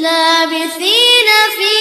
لابثين فيه